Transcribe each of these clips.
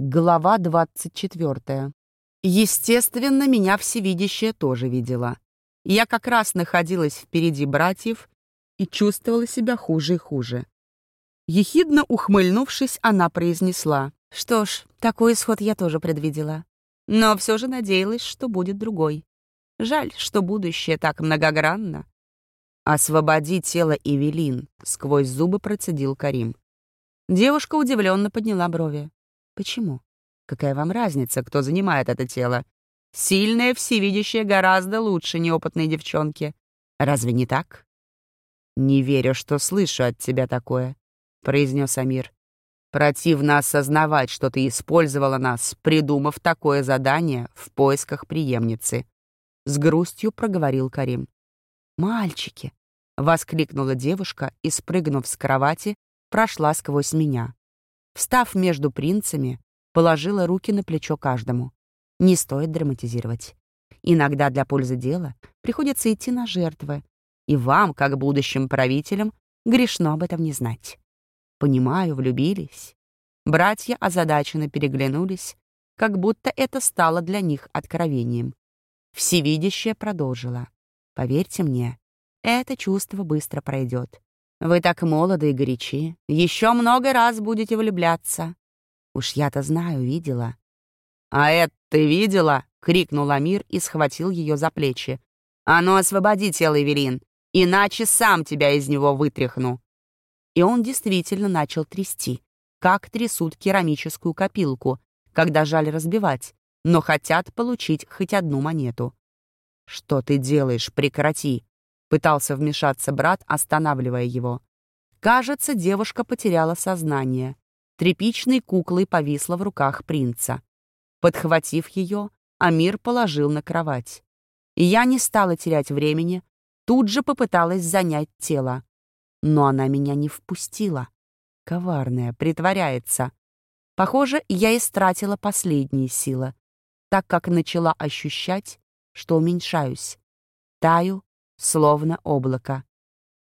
Глава 24. Естественно, меня всевидящее тоже видела. Я как раз находилась впереди братьев и чувствовала себя хуже и хуже. Ехидно ухмыльнувшись, она произнесла. «Что ж, такой исход я тоже предвидела. Но все же надеялась, что будет другой. Жаль, что будущее так многогранно». «Освободи тело Эвелин», — сквозь зубы процедил Карим. Девушка удивленно подняла брови. Почему? Какая вам разница, кто занимает это тело? Сильная, всевидящая гораздо лучше неопытной девчонки. Разве не так? «Не верю, что слышу от тебя такое», — произнес Амир. «Противно осознавать, что ты использовала нас, придумав такое задание в поисках преемницы», — с грустью проговорил Карим. «Мальчики!» — воскликнула девушка и, спрыгнув с кровати, прошла сквозь меня. Встав между принцами, положила руки на плечо каждому. Не стоит драматизировать. Иногда для пользы дела приходится идти на жертвы, и вам, как будущим правителям, грешно об этом не знать. Понимаю, влюбились. Братья озадаченно переглянулись, как будто это стало для них откровением. Всевидящая продолжила. «Поверьте мне, это чувство быстро пройдет. Вы так молоды и горячи. Еще много раз будете влюбляться. Уж я-то знаю, видела. «А это ты видела?» — крикнул Амир и схватил ее за плечи. «А ну, освободи тело, Эвелин, иначе сам тебя из него вытряхну». И он действительно начал трясти, как трясут керамическую копилку, когда жаль разбивать, но хотят получить хоть одну монету. «Что ты делаешь? Прекрати!» Пытался вмешаться брат, останавливая его. Кажется, девушка потеряла сознание. Тряпичной куклой повисла в руках принца. Подхватив ее, Амир положил на кровать. Я не стала терять времени, тут же попыталась занять тело. Но она меня не впустила. Коварная, притворяется. Похоже, я истратила последние силы, так как начала ощущать, что уменьшаюсь. Таю, словно облако.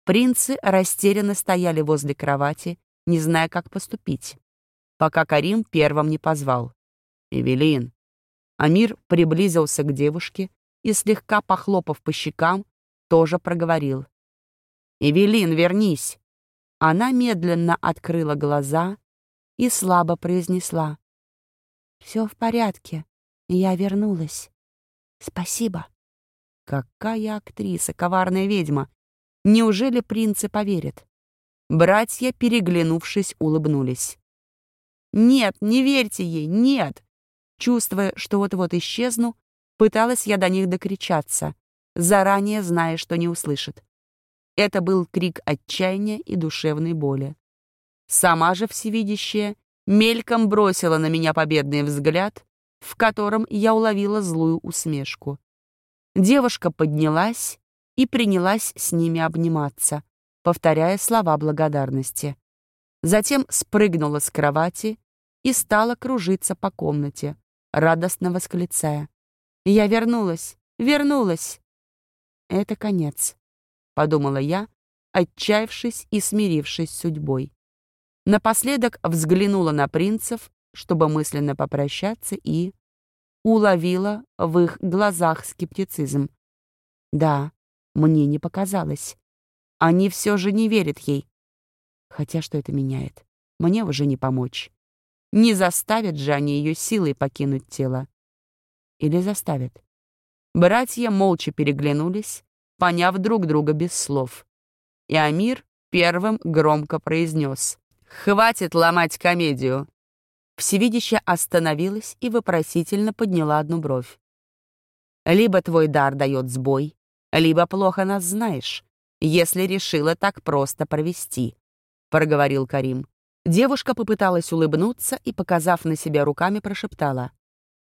Принцы растерянно стояли возле кровати, не зная, как поступить, пока Карим первым не позвал. «Эвелин». Амир приблизился к девушке и, слегка похлопав по щекам, тоже проговорил. «Эвелин, вернись!» Она медленно открыла глаза и слабо произнесла. «Все в порядке, я вернулась. Спасибо». Какая актриса, коварная ведьма! Неужели принцы поверят? Братья, переглянувшись, улыбнулись. «Нет, не верьте ей, нет!» Чувствуя, что вот-вот исчезну, пыталась я до них докричаться, заранее зная, что не услышат. Это был крик отчаяния и душевной боли. Сама же всевидящая мельком бросила на меня победный взгляд, в котором я уловила злую усмешку. Девушка поднялась и принялась с ними обниматься, повторяя слова благодарности. Затем спрыгнула с кровати и стала кружиться по комнате, радостно восклицая. «Я вернулась! Вернулась!» «Это конец», — подумала я, отчаявшись и смирившись с судьбой. Напоследок взглянула на принцев, чтобы мысленно попрощаться, и уловила в их глазах скептицизм. Да, мне не показалось. Они все же не верят ей. Хотя что это меняет? Мне уже не помочь. Не заставят же они ее силой покинуть тело. Или заставят? Братья молча переглянулись, поняв друг друга без слов. И Амир первым громко произнес. «Хватит ломать комедию. Всевидящая остановилась и вопросительно подняла одну бровь. «Либо твой дар дает сбой, либо плохо нас знаешь, если решила так просто провести», — проговорил Карим. Девушка попыталась улыбнуться и, показав на себя руками, прошептала.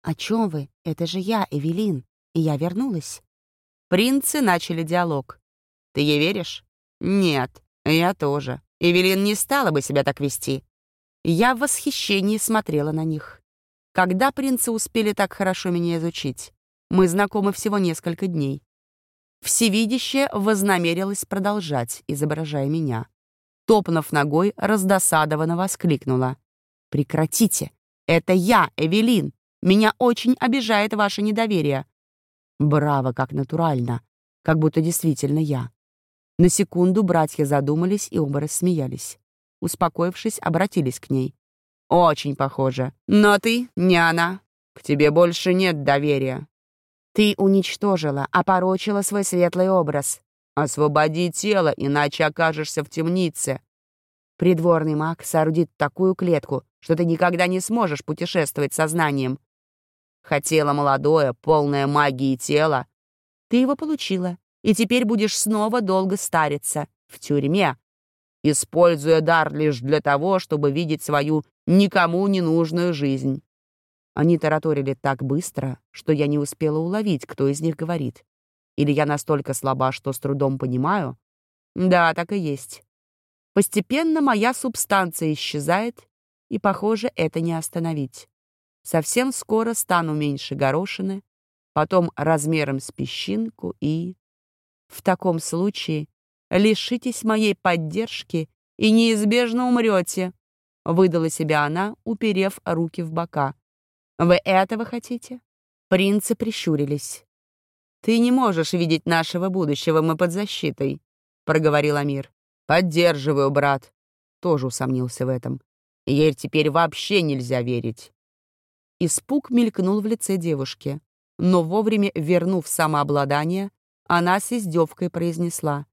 «О чем вы? Это же я, Эвелин, и я вернулась». Принцы начали диалог. «Ты ей веришь?» «Нет, я тоже. Эвелин не стала бы себя так вести. Я в восхищении смотрела на них. Когда принцы успели так хорошо меня изучить? Мы знакомы всего несколько дней. Всевидящая вознамерилась продолжать, изображая меня. Топнув ногой, раздосадованно воскликнула. «Прекратите! Это я, Эвелин. Меня очень обижает ваше недоверие. Браво, как натурально. Как будто действительно я. На секунду братья задумались и оба рассмеялись. Успокоившись, обратились к ней. «Очень похоже. Но ты не она. К тебе больше нет доверия. Ты уничтожила, опорочила свой светлый образ. Освободи тело, иначе окажешься в темнице. Придворный маг соорудит такую клетку, что ты никогда не сможешь путешествовать сознанием. Хотела молодое, полное магии тело. Ты его получила, и теперь будешь снова долго стариться в тюрьме, используя дар лишь для того, чтобы видеть свою никому не нужную жизнь. Они тараторили так быстро, что я не успела уловить, кто из них говорит. Или я настолько слаба, что с трудом понимаю? Да, так и есть. Постепенно моя субстанция исчезает, и, похоже, это не остановить. Совсем скоро стану меньше горошины, потом размером с песчинку и... В таком случае лишитесь моей поддержки и неизбежно умрете, выдала себя она, уперев руки в бока. Вы этого хотите? Принцы прищурились. Ты не можешь видеть нашего будущего, мы под защитой, проговорил Амир. Поддерживаю, брат. Тоже усомнился в этом. Ей теперь вообще нельзя верить. Испуг мелькнул в лице девушки, но вовремя вернув самообладание, она с издевкой произнесла.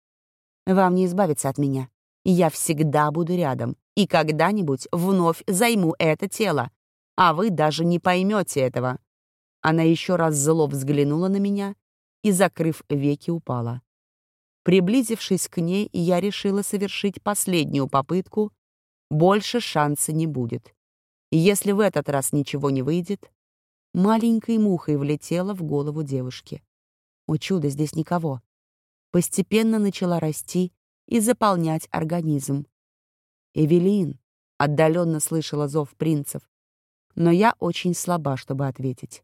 «Вам не избавиться от меня. Я всегда буду рядом и когда-нибудь вновь займу это тело, а вы даже не поймете этого». Она еще раз зло взглянула на меня и, закрыв веки, упала. Приблизившись к ней, я решила совершить последнюю попытку. Больше шанса не будет. Если в этот раз ничего не выйдет, маленькой мухой влетела в голову девушки. О чудо, здесь никого. Постепенно начала расти и заполнять организм. «Эвелин!» — отдаленно слышала зов принцев но я очень слаба, чтобы ответить.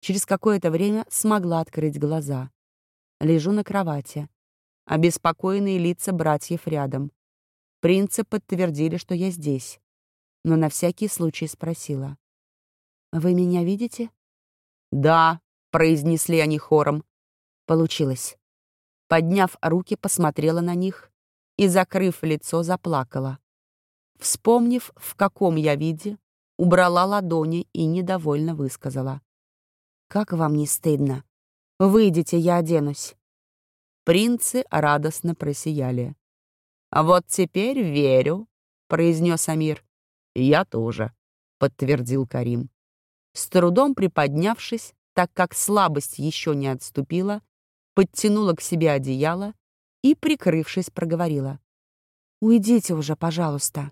Через какое-то время смогла открыть глаза. Лежу на кровати. Обеспокоенные лица братьев рядом. Принцы подтвердили, что я здесь, но на всякий случай спросила. «Вы меня видите?» «Да», — произнесли они хором. Получилось. Подняв руки, посмотрела на них и, закрыв лицо, заплакала. Вспомнив, в каком я виде, убрала ладони и недовольно высказала. «Как вам не стыдно? Выйдите, я оденусь». Принцы радостно просияли. «А вот теперь верю», — произнес Амир. «Я тоже», — подтвердил Карим. С трудом приподнявшись, так как слабость еще не отступила, подтянула к себе одеяло и, прикрывшись, проговорила. «Уйдите уже, пожалуйста».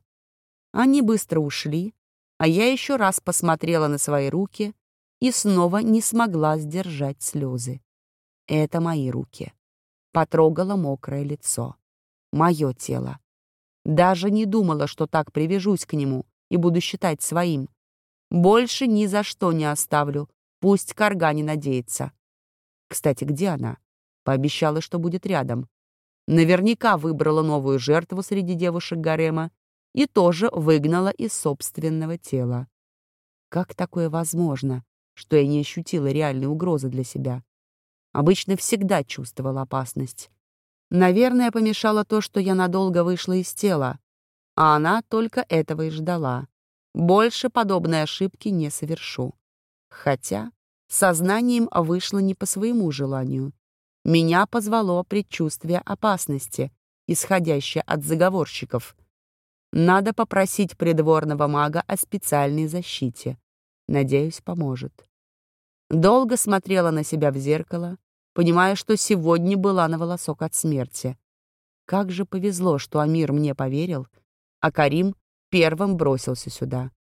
Они быстро ушли, а я еще раз посмотрела на свои руки и снова не смогла сдержать слезы. Это мои руки. Потрогала мокрое лицо. Мое тело. Даже не думала, что так привяжусь к нему и буду считать своим. Больше ни за что не оставлю. Пусть Карга не надеется. Кстати, где она? Пообещала, что будет рядом. Наверняка выбрала новую жертву среди девушек гарема и тоже выгнала из собственного тела. Как такое возможно, что я не ощутила реальной угрозы для себя? Обычно всегда чувствовала опасность. Наверное, помешало то, что я надолго вышла из тела, а она только этого и ждала. Больше подобной ошибки не совершу. Хотя сознанием вышло не по своему желанию. Меня позвало предчувствие опасности, исходящее от заговорщиков — надо попросить придворного мага о специальной защите. Надеюсь, поможет. Долго смотрела на себя в зеркало, понимая, что сегодня была на волосок от смерти. Как же повезло, что Амир мне поверил, а Карим первым бросился сюда.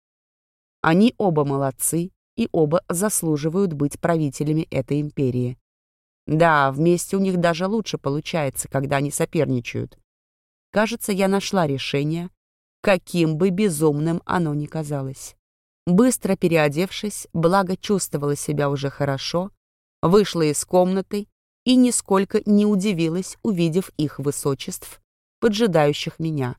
Они оба молодцы и оба заслуживают быть правителями этой империи. Да, вместе у них даже лучше получается, когда они соперничают. Кажется, я нашла решение, каким бы безумным оно ни казалось. Быстро переодевшись, благо чувствовала себя уже хорошо, вышла из комнаты и нисколько не удивилась, увидев их высочеств, поджидающих меня.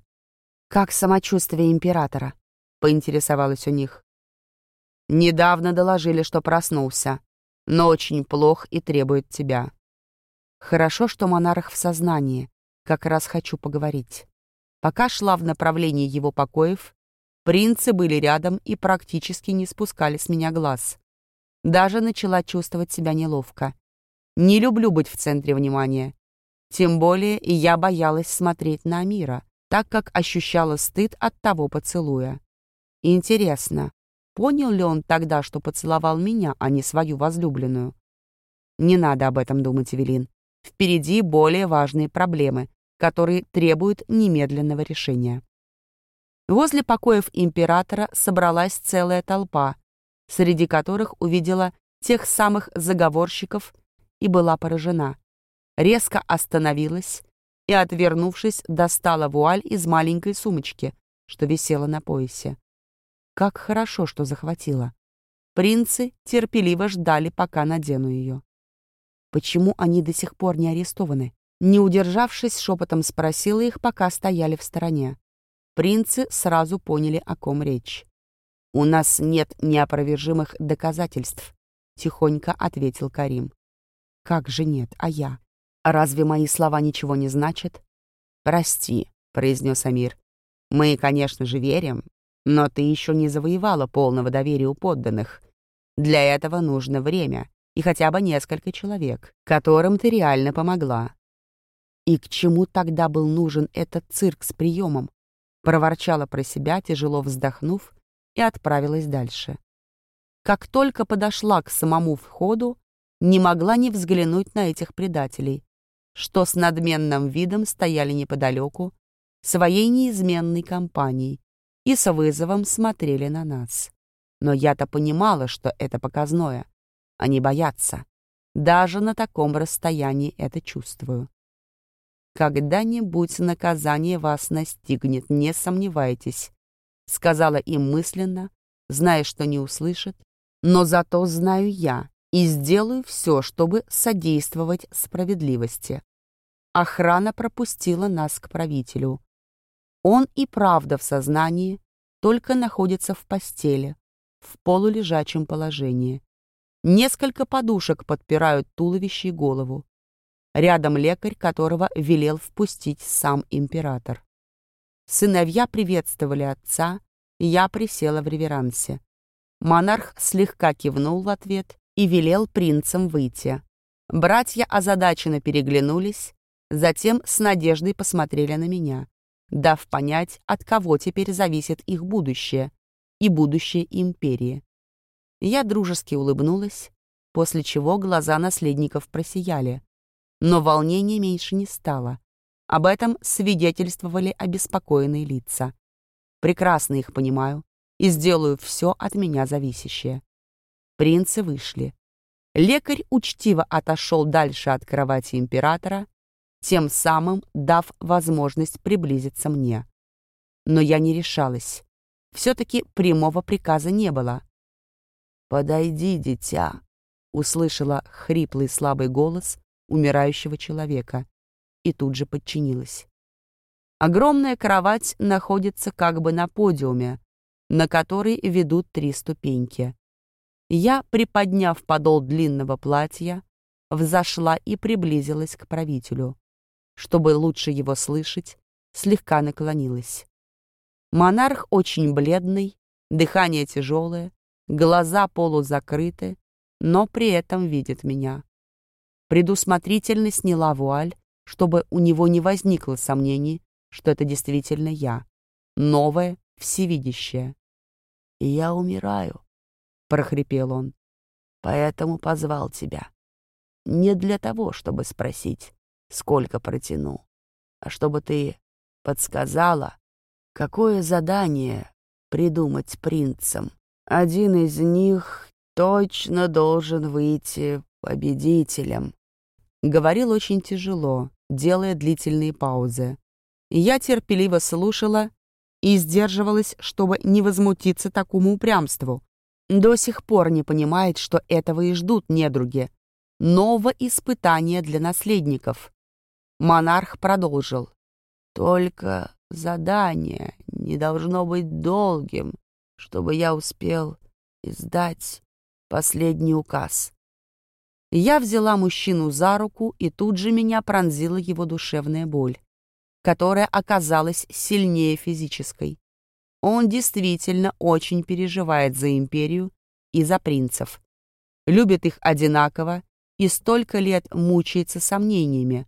«Как самочувствие императора?» — поинтересовалась у них. Недавно доложили, что проснулся, но очень плох и требует тебя. Хорошо, что монарх в сознании. Как раз хочу поговорить. Пока шла в направлении его покоев, принцы были рядом и практически не спускали с меня глаз. Даже начала чувствовать себя неловко. Не люблю быть в центре внимания. Тем более я боялась смотреть на Амира, так как ощущала стыд от того поцелуя. Интересно, понял ли он тогда, что поцеловал меня, а не свою возлюбленную? Не надо об этом думать, Эвелин. Впереди более важные проблемы, которые требуют немедленного решения. Возле покоев императора собралась целая толпа, среди которых увидела тех самых заговорщиков и была поражена. Резко остановилась и, отвернувшись, достала вуаль из маленькой сумочки, что висела на поясе. Как хорошо, что захватила. Принцы терпеливо ждали, пока надену ее. Почему они до сих пор не арестованы? Не удержавшись, шепотом спросила их, пока стояли в стороне. Принцы сразу поняли, о ком речь. «У нас нет неопровержимых доказательств», — тихонько ответил Карим. «Как же нет, а я? Разве мои слова ничего не значат?» «Прости», — произнес Амир. «Мы, конечно же, верим, но ты еще не завоевала полного доверия у подданных. Для этого нужно время и хотя бы несколько человек, которым ты реально помогла. И к чему тогда был нужен этот цирк с приемом? Проворчала про себя, тяжело вздохнув, и отправилась дальше. Как только подошла к самому входу, не могла не взглянуть на этих предателей, что с надменным видом стояли неподалеку, своей неизменной компанией, и с вызовом смотрели на нас. Но я-то понимала, что это показное. Они боятся. Даже на таком расстоянии это чувствую. «Когда-нибудь наказание вас настигнет, не сомневайтесь», — сказала им мысленно, зная, что не услышит, но зато знаю я и сделаю все, чтобы содействовать справедливости. Охрана пропустила нас к правителю. Он и правда в сознании, только находится в постели, в полулежачем положении. Несколько подушек подпирают туловище и голову. Рядом лекарь, которого велел впустить сам император. Сыновья приветствовали отца, я присела в реверансе. Монарх слегка кивнул в ответ и велел принцам выйти. Братья озадаченно переглянулись, затем с надеждой посмотрели на меня, дав понять, от кого теперь зависит их будущее и будущее империи. Я дружески улыбнулась, после чего глаза наследников просияли но волнения меньше не стало. Об этом свидетельствовали обеспокоенные лица. Прекрасно их понимаю и сделаю все от меня зависящее. Принцы вышли. Лекарь учтиво отошел дальше от кровати императора, тем самым дав возможность приблизиться мне. Но я не решалась. Все-таки прямого приказа не было. «Подойди, дитя», — услышала хриплый слабый голос, умирающего человека и тут же подчинилась. Огромная кровать находится как бы на подиуме, на который ведут три ступеньки. Я, приподняв подол длинного платья, взошла и приблизилась к правителю. Чтобы лучше его слышать, слегка наклонилась. Монарх очень бледный, дыхание тяжелое, глаза полузакрыты, но при этом видит меня предусмотрительно сняла вуаль, чтобы у него не возникло сомнений, что это действительно я, новое, всевидящее. «Я умираю», — прохрипел он, — «поэтому позвал тебя. Не для того, чтобы спросить, сколько протяну, а чтобы ты подсказала, какое задание придумать принцам. Один из них точно должен выйти победителем. Говорил очень тяжело, делая длительные паузы. Я терпеливо слушала и сдерживалась, чтобы не возмутиться такому упрямству. До сих пор не понимает, что этого и ждут недруги. Новое испытание для наследников. Монарх продолжил. «Только задание не должно быть долгим, чтобы я успел издать последний указ. Я взяла мужчину за руку, и тут же меня пронзила его душевная боль, которая оказалась сильнее физической. Он действительно очень переживает за империю и за принцев. Любит их одинаково и столько лет мучается сомнениями.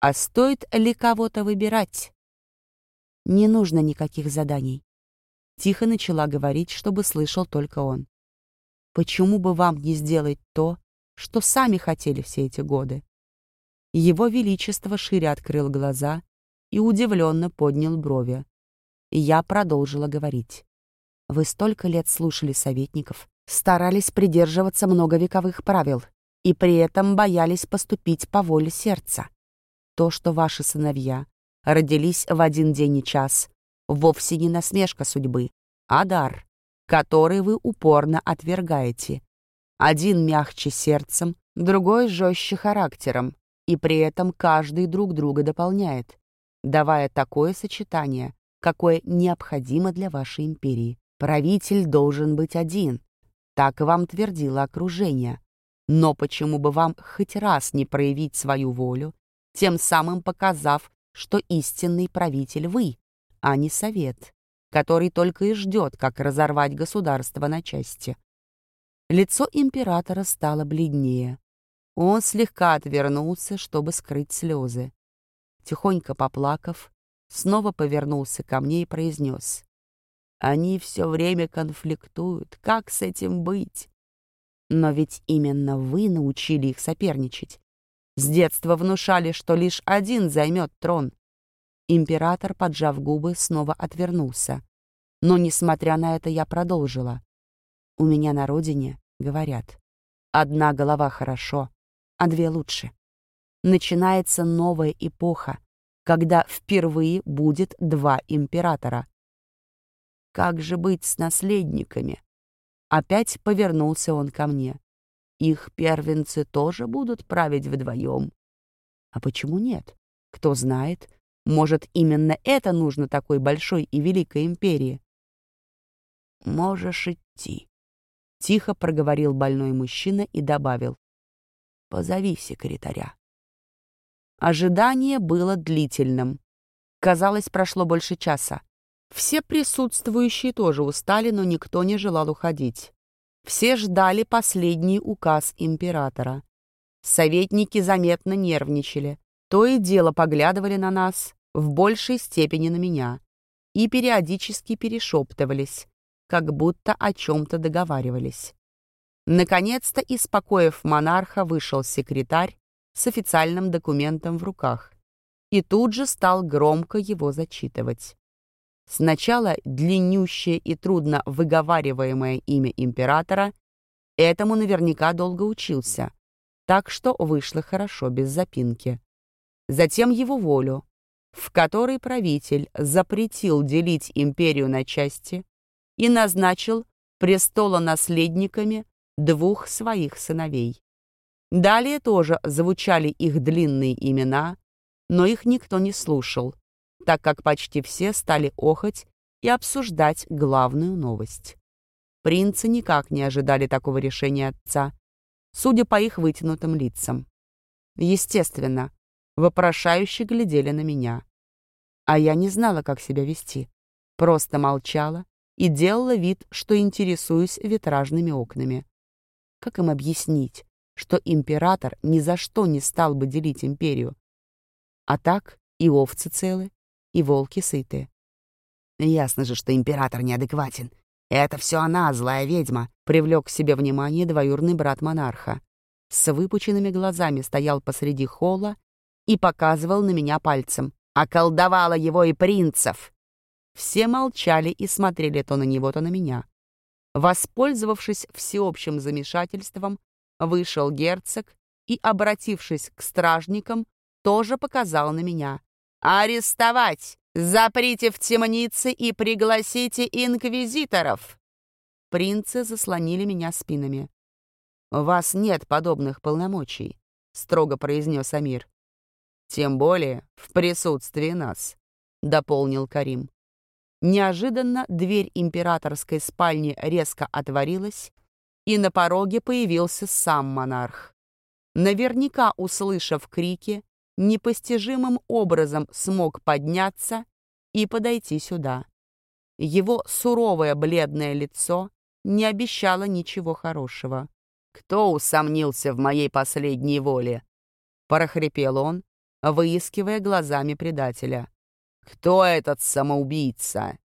А стоит ли кого-то выбирать? Не нужно никаких заданий. Тихо начала говорить, чтобы слышал только он. Почему бы вам не сделать то, что сами хотели все эти годы. Его Величество шире открыл глаза и удивленно поднял брови. Я продолжила говорить. Вы столько лет слушали советников, старались придерживаться многовековых правил и при этом боялись поступить по воле сердца. То, что ваши сыновья родились в один день и час, вовсе не насмешка судьбы, а дар, который вы упорно отвергаете один мягче сердцем, другой жестче характером, и при этом каждый друг друга дополняет, давая такое сочетание, какое необходимо для вашей империи. Правитель должен быть один. Так вам твердило окружение. Но почему бы вам хоть раз не проявить свою волю, тем самым показав, что истинный правитель вы, а не совет, который только и ждет, как разорвать государство на части. Лицо императора стало бледнее. Он слегка отвернулся, чтобы скрыть слезы. Тихонько поплакав, снова повернулся ко мне и произнес. «Они все время конфликтуют. Как с этим быть?» «Но ведь именно вы научили их соперничать. С детства внушали, что лишь один займет трон». Император, поджав губы, снова отвернулся. Но, несмотря на это, я продолжила. У меня на родине говорят, одна голова хорошо, а две лучше. Начинается новая эпоха, когда впервые будет два императора. Как же быть с наследниками? Опять повернулся он ко мне. Их первенцы тоже будут править вдвоем. А почему нет? Кто знает, может, именно это нужно такой большой и великой империи? Можешь идти. Тихо проговорил больной мужчина и добавил. «Позови секретаря». Ожидание было длительным. Казалось, прошло больше часа. Все присутствующие тоже устали, но никто не желал уходить. Все ждали последний указ императора. Советники заметно нервничали, то и дело поглядывали на нас, в большей степени на меня, и периодически перешептывались, как будто о чем-то договаривались. Наконец-то, из покоев монарха, вышел секретарь с официальным документом в руках и тут же стал громко его зачитывать. Сначала длиннющее и трудно выговариваемое имя императора, этому наверняка долго учился, так что вышло хорошо, без запинки. Затем его волю, в которой правитель запретил делить империю на части, и назначил престолонаследниками двух своих сыновей. Далее тоже звучали их длинные имена, но их никто не слушал, так как почти все стали охоть и обсуждать главную новость. Принцы никак не ожидали такого решения отца, судя по их вытянутым лицам. Естественно, вопрошающе глядели на меня. А я не знала, как себя вести. Просто молчала и делала вид, что интересуюсь витражными окнами. Как им объяснить, что император ни за что не стал бы делить империю? А так и овцы целы, и волки сыты. Ясно же, что император неадекватен. Это все она, злая ведьма, привлек к себе внимание двоюрный брат монарха. С выпученными глазами стоял посреди холла и показывал на меня пальцем. Околдовала его и принцев. Все молчали и смотрели то на него, то на меня. Воспользовавшись всеобщим замешательством, вышел герцог и, обратившись к стражникам, тоже показал на меня. «Арестовать! Заприте в темнице и пригласите инквизиторов!» Принцы заслонили меня спинами. «У вас нет подобных полномочий», — строго произнес Амир. «Тем более в присутствии нас», — дополнил Карим. Неожиданно дверь императорской спальни резко отворилась, и на пороге появился сам монарх. Наверняка, услышав крики, непостижимым образом смог подняться и подойти сюда. Его суровое бледное лицо не обещало ничего хорошего. «Кто усомнился в моей последней воле?» — прохрипел он, выискивая глазами предателя. «Кто этот самоубийца?»